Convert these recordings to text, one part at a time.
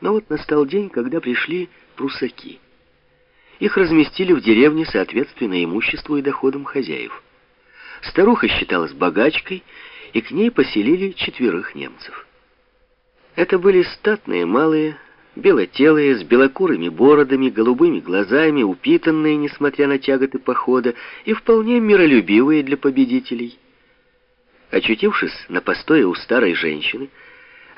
Но вот настал день, когда пришли прусаки. Их разместили в деревне соответственно имуществу и доходам хозяев. Старуха считалась богачкой, и к ней поселили четверых немцев. Это были статные, малые, белотелые, с белокурыми бородами, голубыми глазами, упитанные, несмотря на тяготы похода, и вполне миролюбивые для победителей. Очутившись на постое у старой женщины,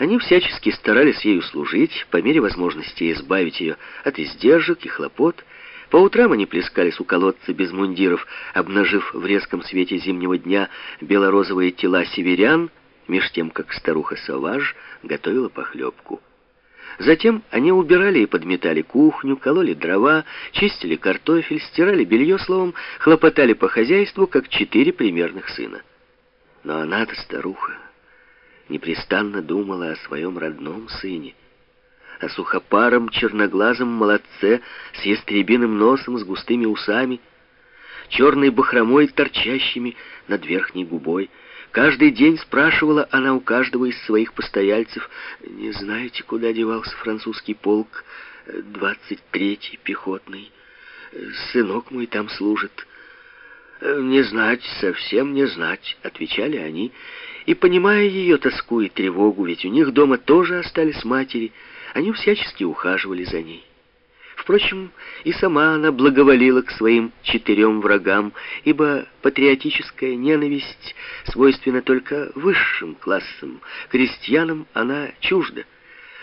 они всячески старались ею служить, по мере возможности избавить ее от издержек и хлопот. По утрам они плескались у колодца без мундиров, обнажив в резком свете зимнего дня белорозовые тела северян, меж тем, как старуха Саваж готовила похлебку. Затем они убирали и подметали кухню, кололи дрова, чистили картофель, стирали белье, словом, хлопотали по хозяйству, как четыре примерных сына. Но она-то старуха непрестанно думала о своем родном сыне, о сухопаром черноглазом молодце с ястребиным носом, с густыми усами, черной бахромой, торчащими над верхней губой. Каждый день спрашивала она у каждого из своих постояльцев, «Не знаете, куда девался французский полк, 23-й пехотный? Сынок мой там служит». «Не знать, совсем не знать», — отвечали они, и, понимая ее тоску и тревогу, ведь у них дома тоже остались матери, они всячески ухаживали за ней. Впрочем, и сама она благоволила к своим четырем врагам, ибо патриотическая ненависть свойственна только высшим классам, крестьянам она чужда.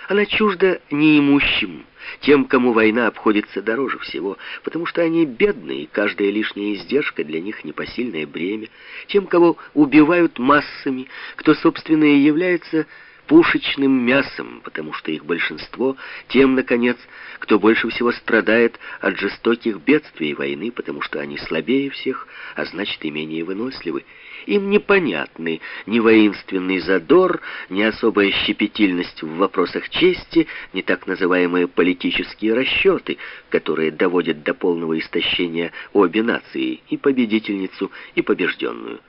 Она чужда неимущим, тем, кому война обходится дороже всего, потому что они бедные, и каждая лишняя издержка для них непосильное бремя, тем, кого убивают массами, кто, собственно, и является пушечным мясом, потому что их большинство, тем, наконец, кто больше всего страдает от жестоких бедствий войны, потому что они слабее всех, а значит и менее выносливы. Им непонятны ни воинственный задор, ни особая щепетильность в вопросах чести, ни так называемые политические расчеты, которые доводят до полного истощения обе нации, и победительницу, и побежденную.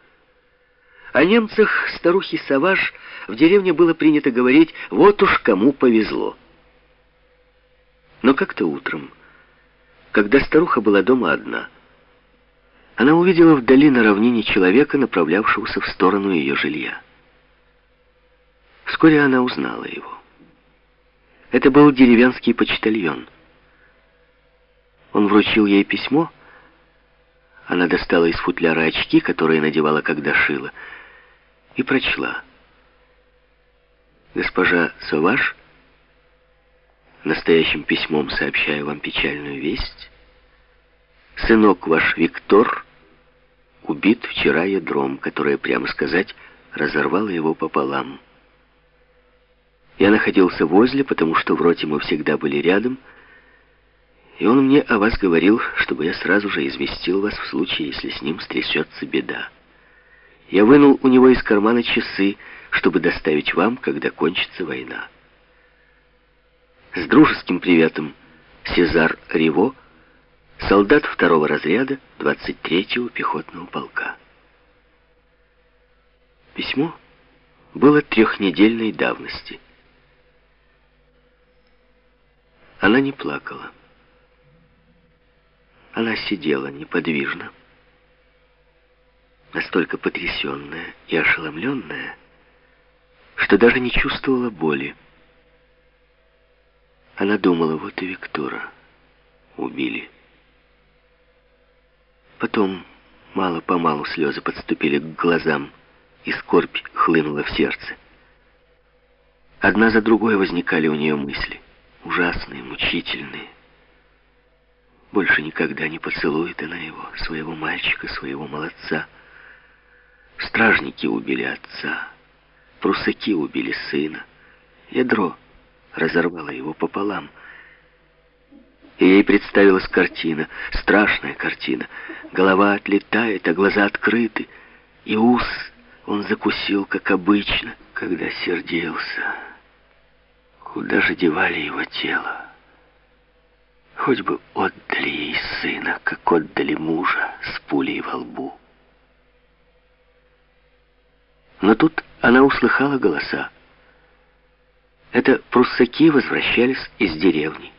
О немцах старухи Саваж в деревне было принято говорить «вот уж кому повезло». Но как-то утром, когда старуха была дома одна, она увидела вдали на равнине человека, направлявшегося в сторону ее жилья. Вскоре она узнала его. Это был деревенский почтальон. Он вручил ей письмо. Она достала из футляра очки, которые надевала, когда шила, и прочла. «Госпожа Соваш, настоящим письмом сообщаю вам печальную весть. Сынок ваш Виктор убит вчера ядром, которое, прямо сказать, разорвало его пополам. Я находился возле, потому что в роте мы всегда были рядом, и он мне о вас говорил, чтобы я сразу же известил вас в случае, если с ним стрясется беда. Я вынул у него из кармана часы, чтобы доставить вам, когда кончится война. С дружеским приветом, Сезар Риво, солдат второго разряда 23-го пехотного полка. Письмо было трехнедельной давности. Она не плакала. Она сидела неподвижно, настолько потрясенная и ошеломленная, что даже не чувствовала боли. Она думала, вот и Виктора убили. Потом мало-помалу слезы подступили к глазам, и скорбь хлынула в сердце. Одна за другой возникали у нее мысли, ужасные, мучительные. Больше никогда не поцелует она его, своего мальчика, своего молодца, Стражники убили отца, прусаки убили сына. Ядро разорвало его пополам. И ей представилась картина, страшная картина. Голова отлетает, а глаза открыты. И ус он закусил, как обычно, когда сердился. Куда же девали его тело? Хоть бы отдали ей сына, как отдали мужа с пулей во лбу. Но тут она услыхала голоса. Это пруссаки возвращались из деревни.